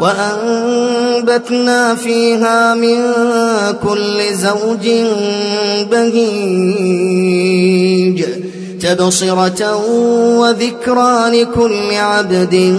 وأنبتنا فيها من كل زوج بهيج تبصرة وذكرى لكل عبد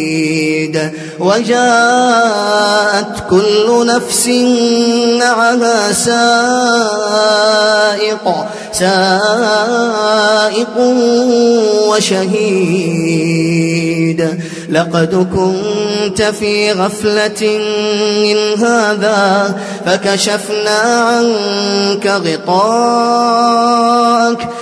وجاءت كل نفس معها سائق سائق وشهيد. لقد كنت في غفلة من هذا فكشفنا عنك غطاءك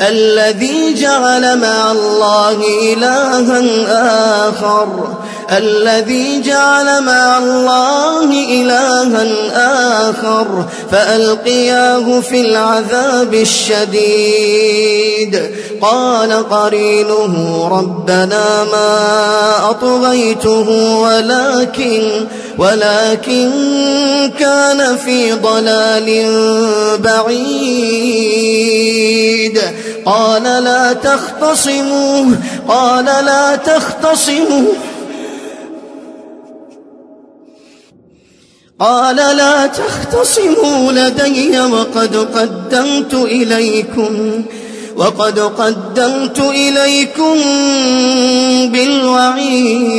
الذي جعل مع الله إلها آخر. الذي جعل مع الله إلها آخر. فألقياه في العذاب الشديد. قال قرينه ربنا ما أطغيته ولكن ولكن كان في ضلال بعيد. قال لا تختصموا قال لا تختصموا. قال لا تختصموا لدي وقد قدمت إليكم وقد قدمت إليكم بالوعيد.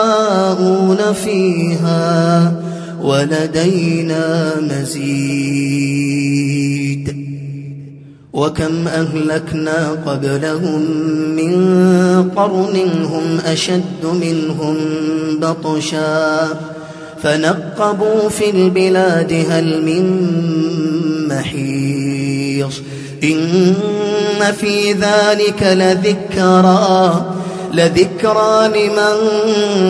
فيها ولدينا مزيد. وكم أهلكنا قبلهم من قرن هم أشد منهم بطشا. فنقبوا في البلاد هل من محيص. إن في ذلك لذكرى لذكرى لمن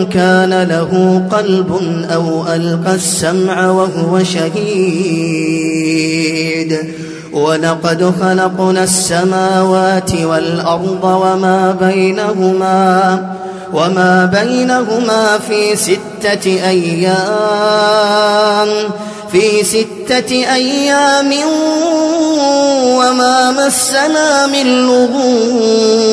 كان له قلب أو ألقى السمع وهو شهيد. ولقد خلقنا السماوات والأرض وما بينهما وما بينهما في ستة أيام. في ستة أيام وما مسنا من لغوب.